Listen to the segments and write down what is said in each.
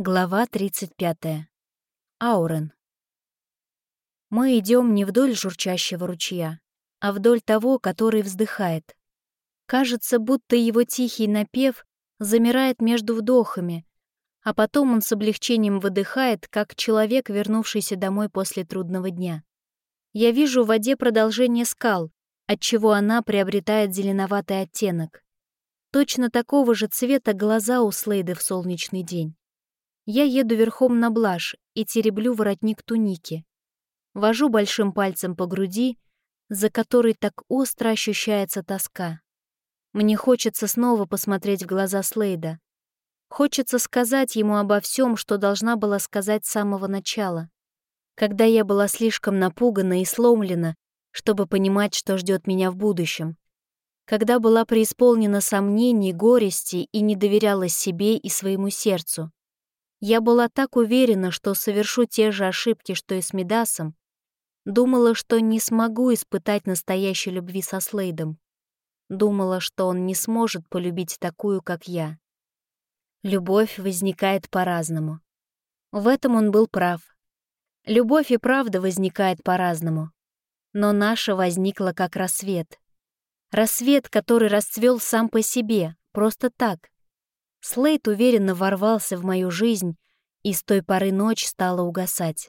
Глава 35. Аурен. Мы идем не вдоль журчащего ручья, а вдоль того, который вздыхает. Кажется, будто его тихий напев замирает между вдохами, а потом он с облегчением выдыхает, как человек, вернувшийся домой после трудного дня. Я вижу в воде продолжение скал, отчего она приобретает зеленоватый оттенок. Точно такого же цвета глаза у Слейды в солнечный день. Я еду верхом на блаш и тереблю воротник туники. Вожу большим пальцем по груди, за которой так остро ощущается тоска. Мне хочется снова посмотреть в глаза Слейда. Хочется сказать ему обо всем, что должна была сказать с самого начала. Когда я была слишком напугана и сломлена, чтобы понимать, что ждет меня в будущем. Когда была преисполнена сомнений, горести и не доверяла себе и своему сердцу. Я была так уверена, что совершу те же ошибки, что и с Медасом. Думала, что не смогу испытать настоящей любви со Слейдом. Думала, что он не сможет полюбить такую, как я. Любовь возникает по-разному. В этом он был прав. Любовь и правда возникает по-разному. Но наша возникла как рассвет. Рассвет, который расцвел сам по себе, просто так, Слейд уверенно ворвался в мою жизнь, и с той поры ночь стала угасать.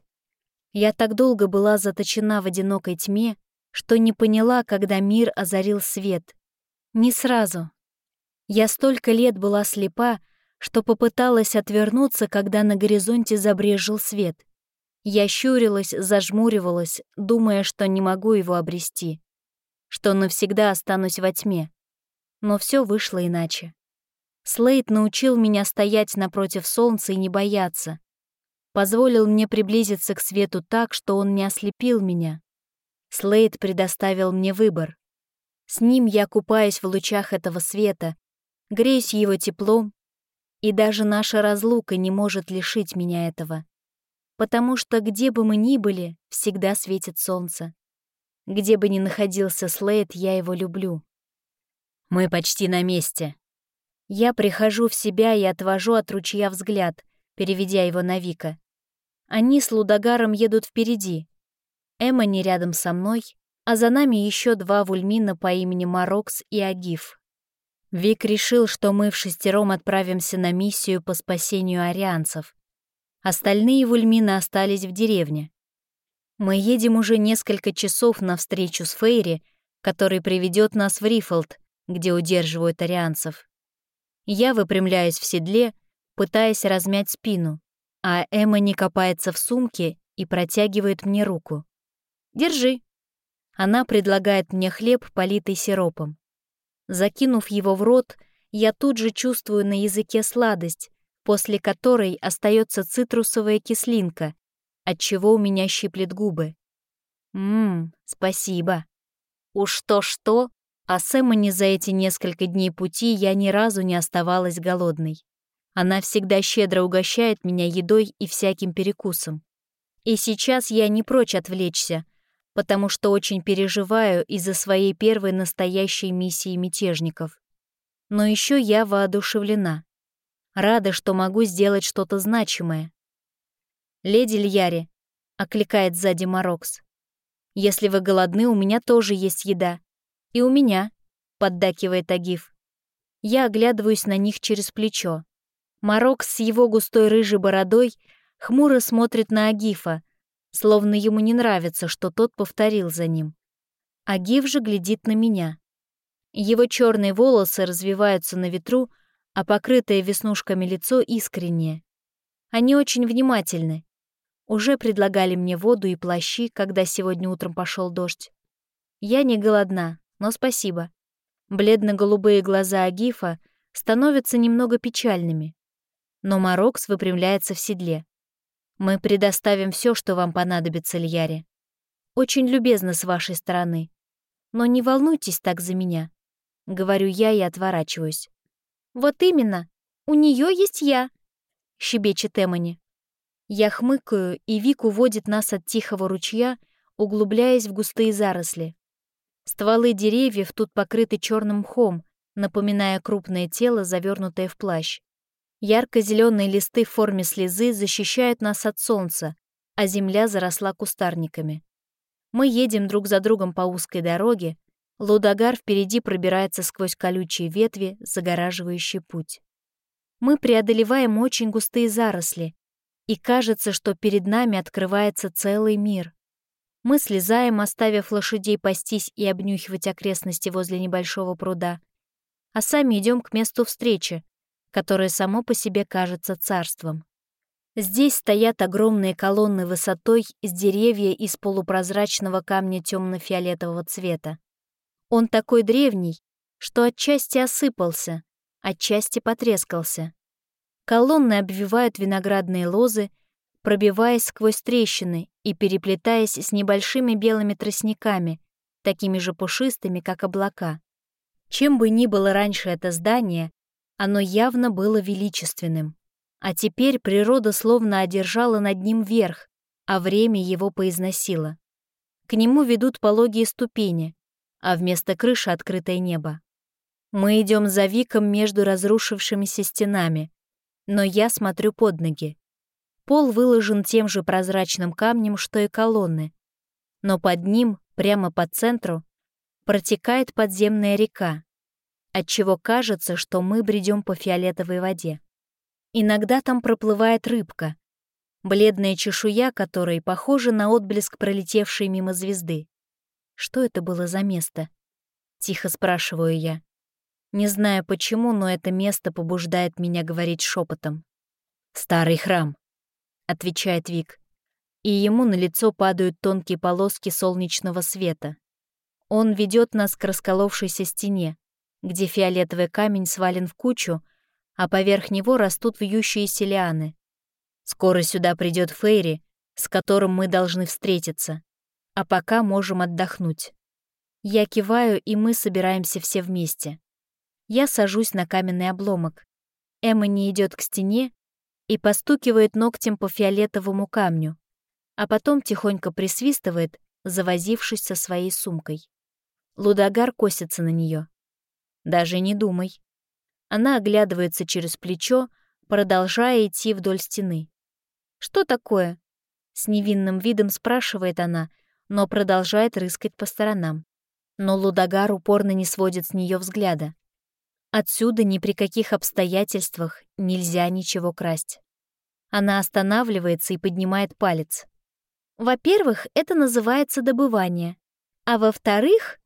Я так долго была заточена в одинокой тьме, что не поняла, когда мир озарил свет. Не сразу. Я столько лет была слепа, что попыталась отвернуться, когда на горизонте забрежил свет. Я щурилась, зажмуривалась, думая, что не могу его обрести, что навсегда останусь во тьме. Но все вышло иначе. Слейд научил меня стоять напротив солнца и не бояться. Позволил мне приблизиться к свету так, что он не ослепил меня. Слейд предоставил мне выбор. С ним я купаюсь в лучах этого света, греюсь его теплом, и даже наша разлука не может лишить меня этого. Потому что где бы мы ни были, всегда светит солнце. Где бы ни находился Слейд, я его люблю. «Мы почти на месте», я прихожу в себя и отвожу от ручья взгляд, переведя его на Вика. Они с Лудагаром едут впереди. Эмма не рядом со мной, а за нами еще два вульмина по имени Марокс и Агиф. Вик решил, что мы в шестером отправимся на миссию по спасению арианцев. Остальные вульмины остались в деревне. Мы едем уже несколько часов на встречу с Фейри, который приведет нас в Рифолд, где удерживают арианцев. Я выпрямляюсь в седле, пытаясь размять спину, а Эмма не копается в сумке и протягивает мне руку. «Держи». Она предлагает мне хлеб, политый сиропом. Закинув его в рот, я тут же чувствую на языке сладость, после которой остается цитрусовая кислинка, отчего у меня щиплет губы. Ммм, спасибо. Уж то-что, а с Эммони за эти несколько дней пути я ни разу не оставалась голодной. Она всегда щедро угощает меня едой и всяким перекусом. И сейчас я не прочь отвлечься, потому что очень переживаю из-за своей первой настоящей миссии мятежников. Но еще я воодушевлена. Рада, что могу сделать что-то значимое. «Леди Льяри», — окликает сзади Марокс, — «если вы голодны, у меня тоже есть еда. «И у меня», — поддакивает Агиф. Я оглядываюсь на них через плечо. Марок с его густой рыжей бородой хмуро смотрит на Агифа, словно ему не нравится, что тот повторил за ним. Агиф же глядит на меня. Его черные волосы развиваются на ветру, а покрытое веснушками лицо искреннее. Они очень внимательны. Уже предлагали мне воду и плащи, когда сегодня утром пошел дождь. Я не голодна, но спасибо. Бледно-голубые глаза Агифа становятся немного печальными. Но Марокс выпрямляется в седле. «Мы предоставим все, что вам понадобится, Льяре. Очень любезно с вашей стороны. Но не волнуйтесь так за меня», — говорю я и отворачиваюсь. «Вот именно, у нее есть я», — щебечет Эмони. Я хмыкаю, и Вик уводит нас от тихого ручья, углубляясь в густые заросли. Стволы деревьев тут покрыты черным мхом, напоминая крупное тело, завернутое в плащ. Ярко-зеленые листы в форме слезы защищают нас от солнца, а земля заросла кустарниками. Мы едем друг за другом по узкой дороге, Лудогар впереди пробирается сквозь колючие ветви, загораживающие путь. Мы преодолеваем очень густые заросли, и кажется, что перед нами открывается целый мир. Мы слезаем, оставив лошадей пастись и обнюхивать окрестности возле небольшого пруда, а сами идем к месту встречи, которое само по себе кажется царством. Здесь стоят огромные колонны высотой с деревья из полупрозрачного камня темно-фиолетового цвета. Он такой древний, что отчасти осыпался, отчасти потрескался. Колонны обвивают виноградные лозы, пробиваясь сквозь трещины и переплетаясь с небольшими белыми тростниками, такими же пушистыми, как облака. Чем бы ни было раньше это здание, оно явно было величественным. А теперь природа словно одержала над ним верх, а время его поизносило. К нему ведут пологие ступени, а вместо крыши открытое небо. Мы идем за Виком между разрушившимися стенами, но я смотрю под ноги. Пол выложен тем же прозрачным камнем, что и колонны, но под ним, прямо по центру, протекает подземная река, отчего кажется, что мы бредем по фиолетовой воде. Иногда там проплывает рыбка, бледная чешуя которой похожа на отблеск пролетевшей мимо звезды. Что это было за место? Тихо спрашиваю я. Не знаю почему, но это место побуждает меня говорить шепотом. «Старый храм», — отвечает Вик. И ему на лицо падают тонкие полоски солнечного света. Он ведет нас к расколовшейся стене, где фиолетовый камень свален в кучу, а поверх него растут вьющиеся лианы. Скоро сюда придет Фейри, с которым мы должны встретиться а пока можем отдохнуть. Я киваю, и мы собираемся все вместе. Я сажусь на каменный обломок. Эмма не идет к стене и постукивает ногтем по фиолетовому камню, а потом тихонько присвистывает, завозившись со своей сумкой. Лудогар косится на нее. Даже не думай. Она оглядывается через плечо, продолжая идти вдоль стены. «Что такое?» С невинным видом спрашивает она, но продолжает рыскать по сторонам. Но Лудогар упорно не сводит с нее взгляда. Отсюда ни при каких обстоятельствах нельзя ничего красть. Она останавливается и поднимает палец. Во-первых, это называется добывание. А во-вторых,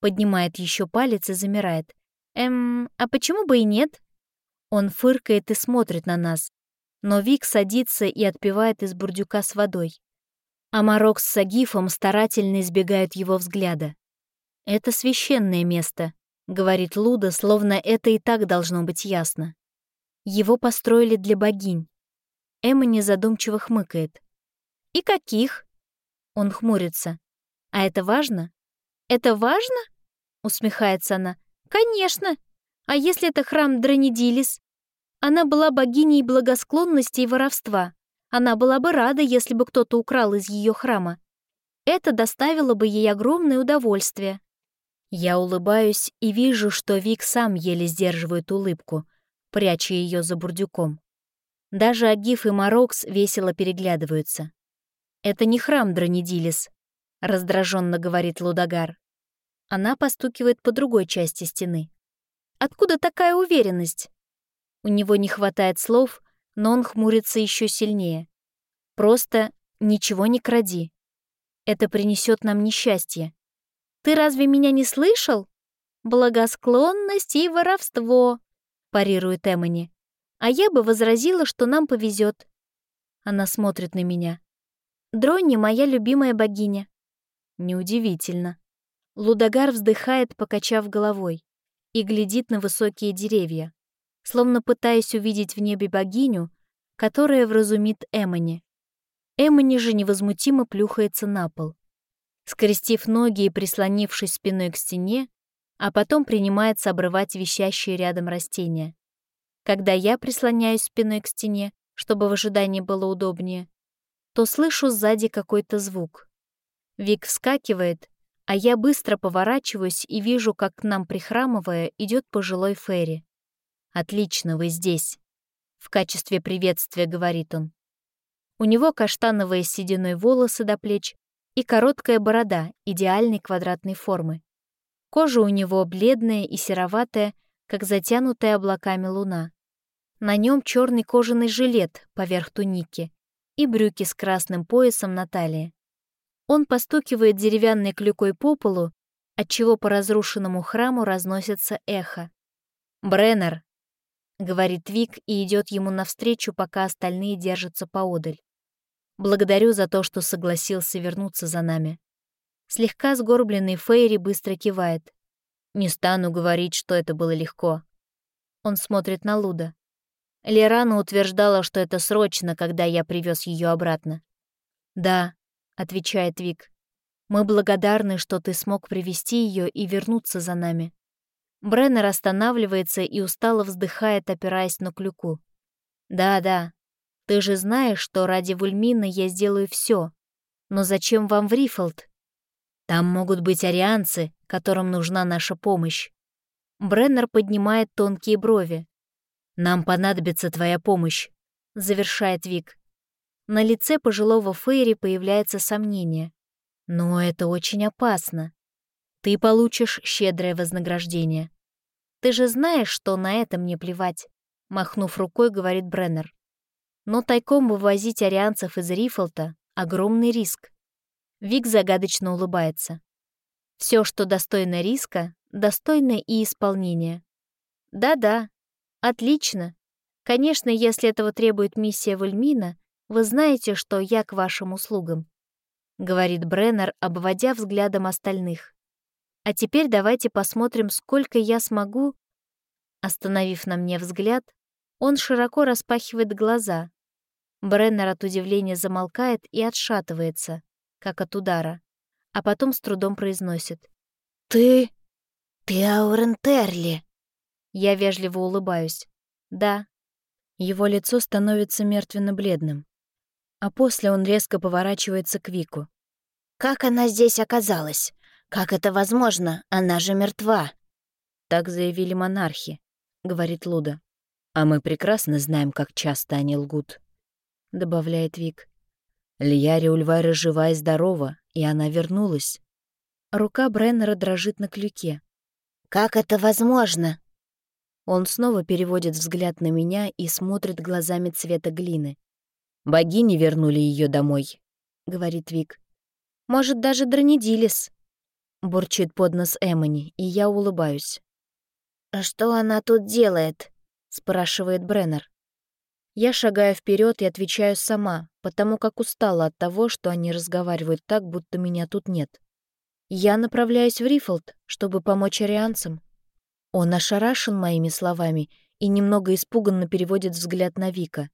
поднимает еще палец и замирает. Эм, а почему бы и нет? Он фыркает и смотрит на нас. Но Вик садится и отпивает из бурдюка с водой а Марок с Сагифом старательно избегают его взгляда. «Это священное место», — говорит Луда, словно это и так должно быть ясно. Его построили для богинь. Эмма незадумчиво хмыкает. «И каких?» Он хмурится. «А это важно?» «Это важно?» — усмехается она. «Конечно! А если это храм Дранидилис? Она была богиней благосклонности и воровства. Она была бы рада, если бы кто-то украл из ее храма. Это доставило бы ей огромное удовольствие. Я улыбаюсь и вижу, что Вик сам еле сдерживает улыбку, пряча ее за бурдюком. Даже Агиф и Марокс весело переглядываются. «Это не храм Дранидилис», — раздраженно говорит Лудогар. Она постукивает по другой части стены. «Откуда такая уверенность?» У него не хватает слов, но он хмурится еще сильнее. Просто ничего не кради. Это принесет нам несчастье. Ты разве меня не слышал? Благосклонность и воровство, парирует Эмони. А я бы возразила, что нам повезет. Она смотрит на меня. Дронни моя любимая богиня. Неудивительно. Лудогар вздыхает, покачав головой, и глядит на высокие деревья словно пытаясь увидеть в небе богиню, которая вразумит Эмони. Эмони же невозмутимо плюхается на пол. Скрестив ноги и прислонившись спиной к стене, а потом принимается обрывать висящие рядом растения. Когда я прислоняюсь спиной к стене, чтобы в ожидании было удобнее, то слышу сзади какой-то звук. Вик вскакивает, а я быстро поворачиваюсь и вижу, как к нам, прихрамывая, идет пожилой Ферри. «Отлично, вы здесь». В качестве приветствия говорит он. У него каштановые сединой волосы до плеч и короткая борода идеальной квадратной формы. Кожа у него бледная и сероватая, как затянутая облаками луна. На нем черный кожаный жилет поверх туники и брюки с красным поясом на талии. Он постукивает деревянной клюкой по полу, отчего по разрушенному храму разносится эхо. «Бреннер!» — говорит Вик и идет ему навстречу, пока остальные держатся поодаль. «Благодарю за то, что согласился вернуться за нами». Слегка сгорбленный Фейри быстро кивает. «Не стану говорить, что это было легко». Он смотрит на Луда. Лерана утверждала, что это срочно, когда я привез ее обратно. «Да», — отвечает Вик, — «мы благодарны, что ты смог привести ее и вернуться за нами». Бреннер останавливается и устало вздыхает, опираясь на клюку. «Да-да, ты же знаешь, что ради Вульмина я сделаю все. Но зачем вам в Рифолд? Там могут быть арианцы, которым нужна наша помощь». Бреннер поднимает тонкие брови. «Нам понадобится твоя помощь», — завершает Вик. На лице пожилого Фейри появляется сомнение. «Но это очень опасно. Ты получишь щедрое вознаграждение. Ты же знаешь, что на это мне плевать», — махнув рукой, говорит Бреннер. «Но тайком вывозить арианцев из Рифлта — огромный риск». Вик загадочно улыбается. Все, что достойно риска, достойно и исполнения. Да-да, «Отлично. Конечно, если этого требует миссия Вальмина, вы знаете, что я к вашим услугам», — говорит Бреннер, обводя взглядом остальных. «А теперь давайте посмотрим, сколько я смогу...» Остановив на мне взгляд, он широко распахивает глаза. Бреннер от удивления замолкает и отшатывается, как от удара, а потом с трудом произносит. «Ты... ты Аурен Терли!» Я вежливо улыбаюсь. Да. Его лицо становится мертвенно-бледным. А после он резко поворачивается к Вику. «Как она здесь оказалась? Как это возможно? Она же мертва!» Так заявили монархи, — говорит Луда. «А мы прекрасно знаем, как часто они лгут», — добавляет Вик. Льяри Ульвайра жива и здорова, и она вернулась. Рука Бреннера дрожит на клюке. «Как это возможно?» Он снова переводит взгляд на меня и смотрит глазами цвета глины. «Богини вернули ее домой», — говорит Вик. «Может, даже Дранидилис», — бурчит под нос Эмони, и я улыбаюсь. «А что она тут делает?» — спрашивает Бреннер. Я шагаю вперед и отвечаю сама, потому как устала от того, что они разговаривают так, будто меня тут нет. Я направляюсь в Рифолд, чтобы помочь арианцам. Он ошарашен моими словами и немного испуганно переводит взгляд на Вика.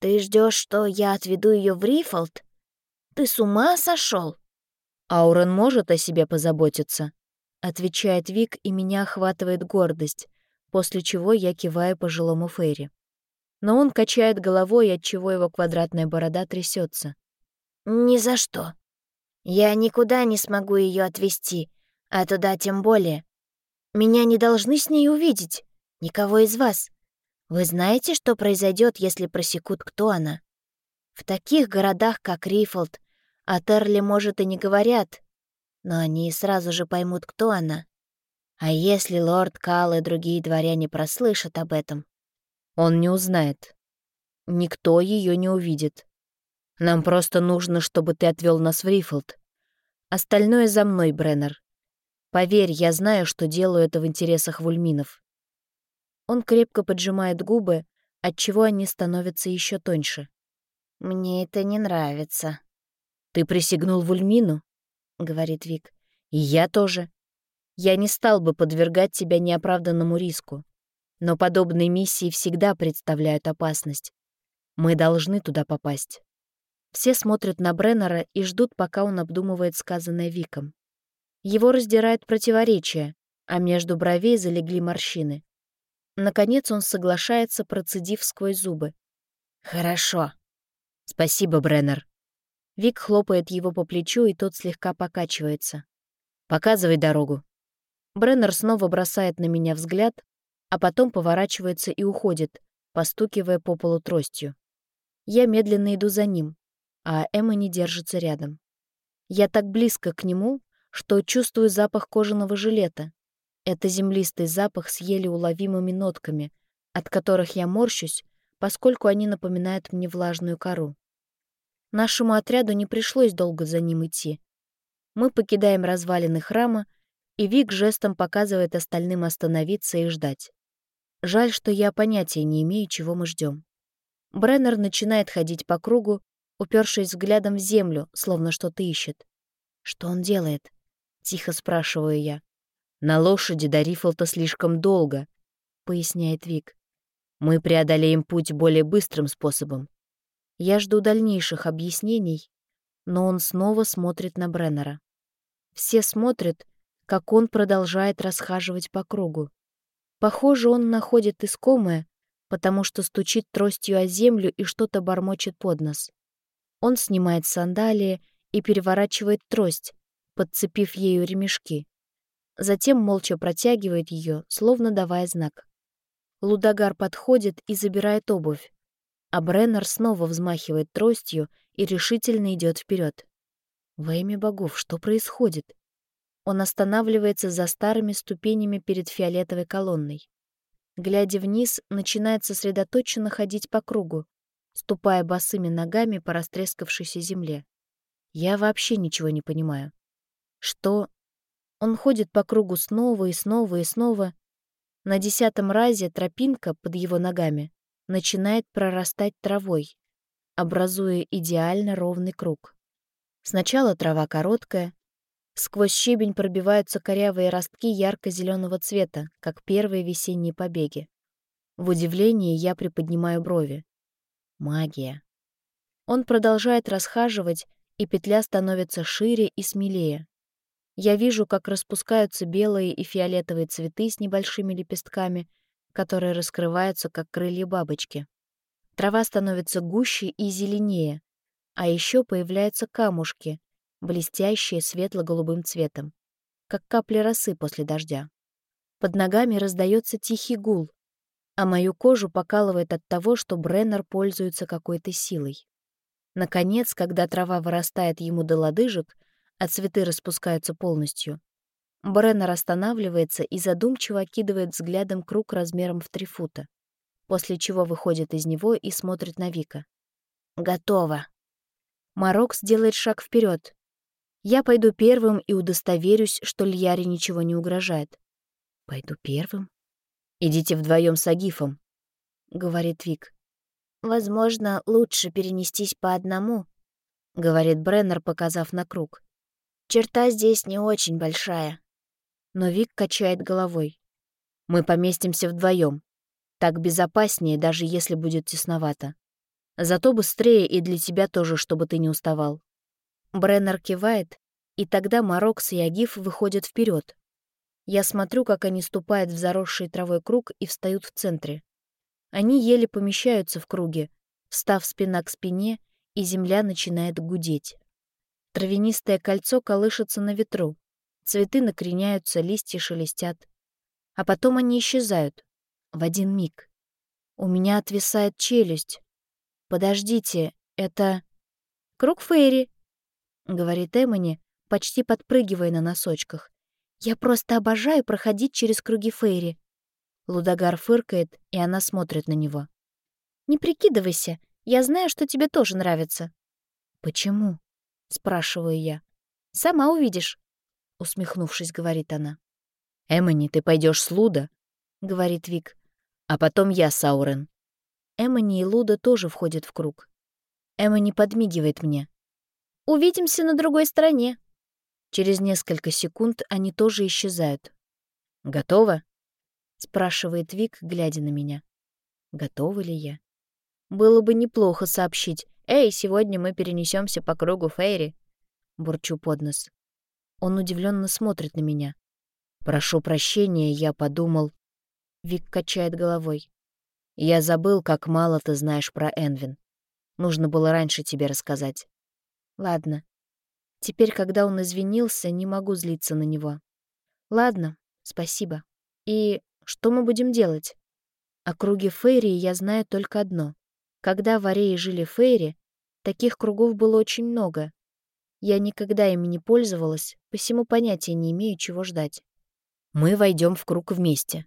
«Ты ждешь, что я отведу ее в Рифолд? Ты с ума сошел? «Аурен может о себе позаботиться», — отвечает Вик, и меня охватывает гордость, после чего я киваю пожилому Фейри. Но он качает головой, отчего его квадратная борода трясется. «Ни за что. Я никуда не смогу ее отвезти, а туда тем более. Меня не должны с ней увидеть. Никого из вас. Вы знаете, что произойдет, если просекут, кто она? В таких городах, как Рифолд, о Терли, может, и не говорят, но они сразу же поймут, кто она. А если лорд Кал и другие дворяне прослышат об этом? Он не узнает. Никто ее не увидит. Нам просто нужно, чтобы ты отвел нас в Рифолд. Остальное за мной, Бреннер. Поверь, я знаю, что делаю это в интересах вульминов. Он крепко поджимает губы, отчего они становятся еще тоньше. «Мне это не нравится». «Ты присягнул Вульмину?» — говорит Вик. «И я тоже. Я не стал бы подвергать тебя неоправданному риску. Но подобные миссии всегда представляют опасность. Мы должны туда попасть». Все смотрят на Бреннера и ждут, пока он обдумывает сказанное Виком. Его раздирает противоречие, а между бровей залегли морщины. Наконец он соглашается, процедив сквозь зубы. «Хорошо. Спасибо, Бреннер». Вик хлопает его по плечу, и тот слегка покачивается. «Показывай дорогу». Бреннер снова бросает на меня взгляд, а потом поворачивается и уходит, постукивая по полу тростью. Я медленно иду за ним, а Эмма не держится рядом. Я так близко к нему, что чувствую запах кожаного жилета. Это землистый запах с еле уловимыми нотками, от которых я морщусь, поскольку они напоминают мне влажную кору. Нашему отряду не пришлось долго за ним идти. Мы покидаем развалины храма, и Вик жестом показывает остальным остановиться и ждать. Жаль, что я понятия не имею, чего мы ждем. Бреннер начинает ходить по кругу, упершись взглядом в землю, словно что-то ищет. «Что он делает?» — тихо спрашиваю я. «На лошади до Рифлта слишком долго», — поясняет Вик. «Мы преодолеем путь более быстрым способом». Я жду дальнейших объяснений, но он снова смотрит на Бреннера. Все смотрят, как он продолжает расхаживать по кругу. Похоже, он находит искомое, потому что стучит тростью о землю и что-то бормочет под нос. Он снимает сандалии и переворачивает трость, подцепив ею ремешки. Затем молча протягивает ее, словно давая знак. Лудогар подходит и забирает обувь, а Бреннер снова взмахивает тростью и решительно идет вперед. Во имя богов, что происходит? Он останавливается за старыми ступенями перед фиолетовой колонной глядя вниз, начинает сосредоточенно ходить по кругу, ступая босыми ногами по растрескавшейся земле. Я вообще ничего не понимаю. Что? Он ходит по кругу снова и снова и снова. На десятом разе тропинка под его ногами начинает прорастать травой, образуя идеально ровный круг. Сначала трава короткая, Сквозь щебень пробиваются корявые ростки ярко-зеленого цвета, как первые весенние побеги. В удивлении я приподнимаю брови. Магия. Он продолжает расхаживать, и петля становится шире и смелее. Я вижу, как распускаются белые и фиолетовые цветы с небольшими лепестками, которые раскрываются, как крылья бабочки. Трава становится гуще и зеленее, а еще появляются камушки, блестящие светло-голубым цветом, как капли росы после дождя. Под ногами раздается тихий гул, а мою кожу покалывает от того, что Бреннер пользуется какой-то силой. Наконец, когда трава вырастает ему до лодыжек, а цветы распускаются полностью, Бреннер останавливается и задумчиво окидывает взглядом круг размером в три фута, после чего выходит из него и смотрит на Вика. «Готово!» Марокс делает шаг вперед, я пойду первым и удостоверюсь, что Льяре ничего не угрожает. Пойду первым? Идите вдвоем с Агифом, — говорит Вик. Возможно, лучше перенестись по одному, — говорит Бреннер, показав на круг. Черта здесь не очень большая. Но Вик качает головой. Мы поместимся вдвоем. Так безопаснее, даже если будет тесновато. Зато быстрее и для тебя тоже, чтобы ты не уставал. Бреннер кивает, и тогда Марокс и Агиф выходят вперед. Я смотрю, как они ступают в заросший травой круг и встают в центре. Они еле помещаются в круге, встав спина к спине, и земля начинает гудеть. Травянистое кольцо колышется на ветру, цветы накреняются, листья шелестят. А потом они исчезают. В один миг. У меня отвисает челюсть. Подождите, это... Круг Фейри, — говорит Эмони, почти подпрыгивая на носочках. «Я просто обожаю проходить через круги Фейри». Лудогар фыркает, и она смотрит на него. «Не прикидывайся, я знаю, что тебе тоже нравится». «Почему?» — спрашиваю я. «Сама увидишь», — усмехнувшись, говорит она. «Эмони, ты пойдешь с Луда», — говорит Вик. «А потом я, Саурен». Эмони и Луда тоже входят в круг. Эмони подмигивает мне. Увидимся на другой стороне». Через несколько секунд они тоже исчезают. «Готово?» — спрашивает Вик, глядя на меня. Готова ли я? Было бы неплохо сообщить. «Эй, сегодня мы перенесемся по кругу Фейри», — бурчу под нос. Он удивленно смотрит на меня. «Прошу прощения, я подумал...» Вик качает головой. «Я забыл, как мало ты знаешь про Энвин. Нужно было раньше тебе рассказать». Ладно. Теперь, когда он извинился, не могу злиться на него. Ладно, спасибо. И что мы будем делать? О круге Фейри я знаю только одно. Когда в Арее жили Фейри, таких кругов было очень много. Я никогда ими не пользовалась, посему понятия не имею, чего ждать. Мы войдем в круг вместе.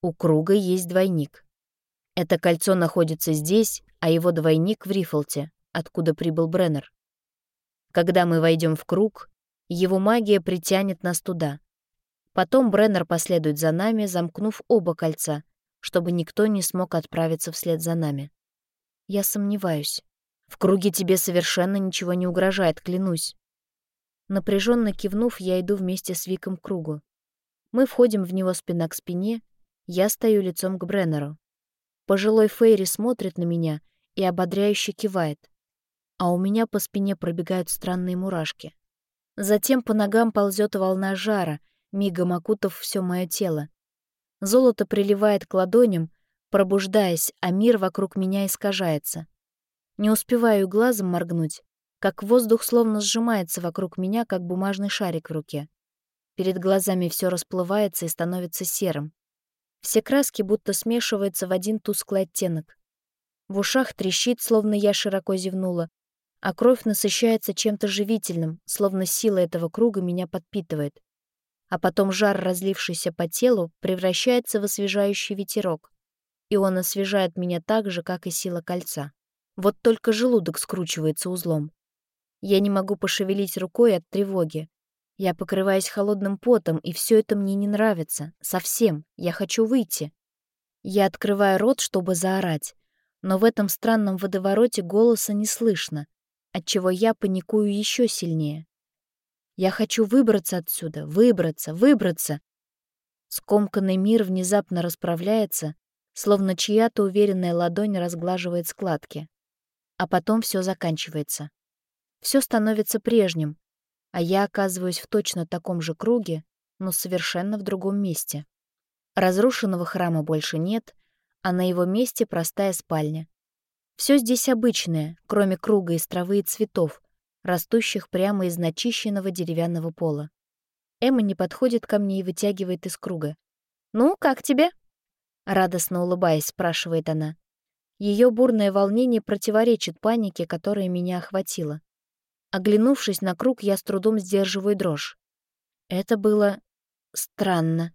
У круга есть двойник. Это кольцо находится здесь, а его двойник в Рифлте, откуда прибыл Бреннер. Когда мы войдем в круг, его магия притянет нас туда. Потом Бреннер последует за нами, замкнув оба кольца, чтобы никто не смог отправиться вслед за нами. Я сомневаюсь. В круге тебе совершенно ничего не угрожает, клянусь. Напряженно кивнув, я иду вместе с Виком к кругу. Мы входим в него спина к спине, я стою лицом к Бреннеру. Пожилой Фейри смотрит на меня и ободряюще кивает, а у меня по спине пробегают странные мурашки. Затем по ногам ползет волна жара, мигом окутав все мое тело. Золото приливает к ладоням, пробуждаясь, а мир вокруг меня искажается. Не успеваю глазом моргнуть, как воздух словно сжимается вокруг меня, как бумажный шарик в руке. Перед глазами все расплывается и становится серым. Все краски будто смешиваются в один тусклый оттенок. В ушах трещит, словно я широко зевнула, а кровь насыщается чем-то живительным, словно сила этого круга меня подпитывает а потом жар, разлившийся по телу, превращается в освежающий ветерок, и он освежает меня так же, как и сила кольца. Вот только желудок скручивается узлом. Я не могу пошевелить рукой от тревоги. Я покрываюсь холодным потом, и все это мне не нравится. Совсем. Я хочу выйти. Я открываю рот, чтобы заорать, но в этом странном водовороте голоса не слышно, отчего я паникую еще сильнее. Я хочу выбраться отсюда, выбраться, выбраться. Скомканный мир внезапно расправляется, словно чья-то уверенная ладонь разглаживает складки. А потом все заканчивается. Все становится прежним, а я оказываюсь в точно таком же круге, но совершенно в другом месте. Разрушенного храма больше нет, а на его месте простая спальня. Все здесь обычное, кроме круга из травы и цветов, растущих прямо из начищенного деревянного пола. Эмма не подходит ко мне и вытягивает из круга. «Ну, как тебе?» Радостно улыбаясь, спрашивает она. Ее бурное волнение противоречит панике, которая меня охватила. Оглянувшись на круг, я с трудом сдерживаю дрожь. Это было странно.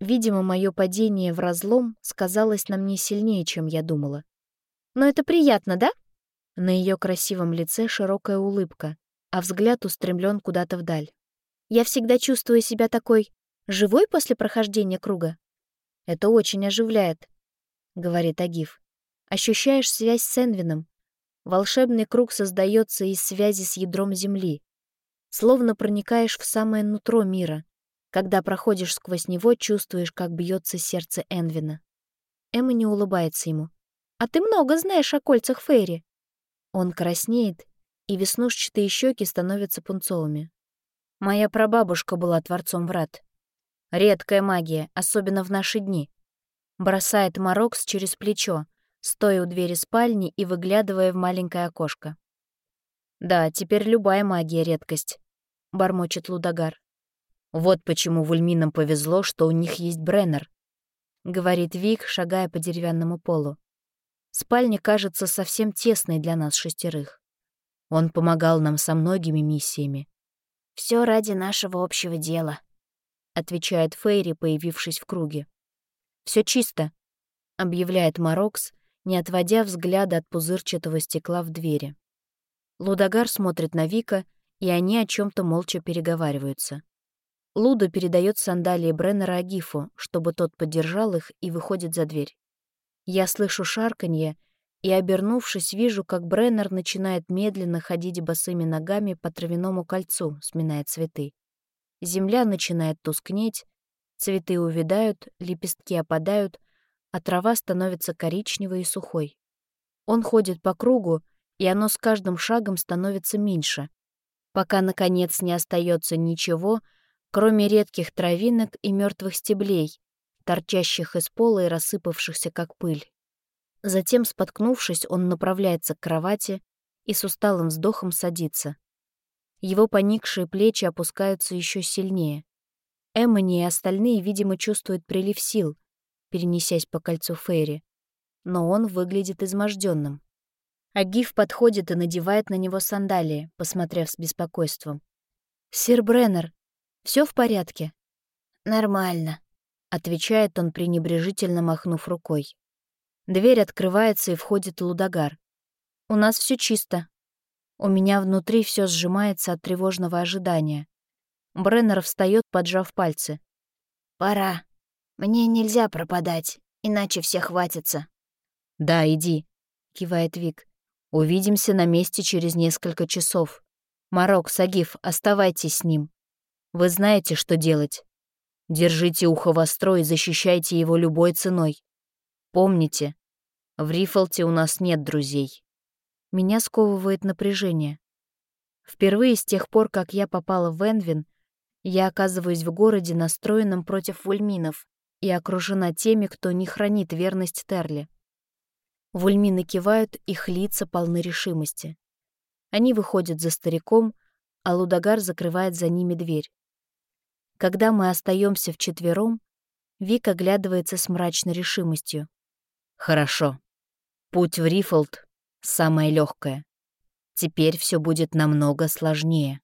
Видимо, мое падение в разлом сказалось на мне сильнее, чем я думала. «Но это приятно, да?» На ее красивом лице широкая улыбка, а взгляд устремлен куда-то вдаль. «Я всегда чувствую себя такой живой после прохождения круга». «Это очень оживляет», — говорит Агиф. «Ощущаешь связь с Энвином. Волшебный круг создается из связи с ядром Земли. Словно проникаешь в самое нутро мира. Когда проходишь сквозь него, чувствуешь, как бьется сердце Энвина». Эмма не улыбается ему. «А ты много знаешь о кольцах Фейри. Он краснеет, и веснушчатые щеки становятся пунцовыми. Моя прабабушка была творцом врат. Редкая магия, особенно в наши дни. Бросает Марокс через плечо, стоя у двери спальни и выглядывая в маленькое окошко. «Да, теперь любая магия — редкость», — бормочет Лудогар. «Вот почему вульминам повезло, что у них есть Бреннер», — говорит Вик, шагая по деревянному полу. Спальня кажется совсем тесной для нас шестерых. Он помогал нам со многими миссиями. Все ради нашего общего дела», — отвечает Фейри, появившись в круге. Все чисто», — объявляет Марокс, не отводя взгляда от пузырчатого стекла в двери. Лудогар смотрит на Вика, и они о чем то молча переговариваются. Луда передает сандалии Бреннера Агифу, чтобы тот поддержал их и выходит за дверь. Я слышу шарканье и, обернувшись, вижу, как Бреннер начинает медленно ходить босыми ногами по травяному кольцу, сминая цветы. Земля начинает тускнеть, цветы увядают, лепестки опадают, а трава становится коричневой и сухой. Он ходит по кругу, и оно с каждым шагом становится меньше, пока, наконец, не остается ничего, кроме редких травинок и мертвых стеблей, торчащих из пола и рассыпавшихся как пыль. Затем, споткнувшись, он направляется к кровати и с усталым вздохом садится. Его поникшие плечи опускаются еще сильнее. Эммони и остальные, видимо, чувствуют прилив сил, перенесясь по кольцу Фейри, но он выглядит изможденным. Агиф подходит и надевает на него сандалии, посмотрев с беспокойством. «Сир Бреннер, все в порядке?» «Нормально», — отвечает он, пренебрежительно махнув рукой. Дверь открывается и входит Лудогар. «У нас все чисто». У меня внутри все сжимается от тревожного ожидания. Бреннер встает, поджав пальцы. «Пора. Мне нельзя пропадать, иначе все хватится». «Да, иди», — кивает Вик. «Увидимся на месте через несколько часов. Марок, Сагиф, оставайтесь с ним. Вы знаете, что делать. Держите ухо востро и защищайте его любой ценой. Помните, в Рифлте у нас нет друзей». Меня сковывает напряжение. Впервые с тех пор, как я попала в Энвин, я оказываюсь в городе, настроенном против вульминов, и окружена теми, кто не хранит верность Терли. Вульмины кивают, их лица полны решимости. Они выходят за стариком, а Лудогар закрывает за ними дверь. Когда мы остаемся вчетвером, Вик оглядывается с мрачной решимостью. «Хорошо. Путь в Рифолд самое легкое. Теперь все будет намного сложнее.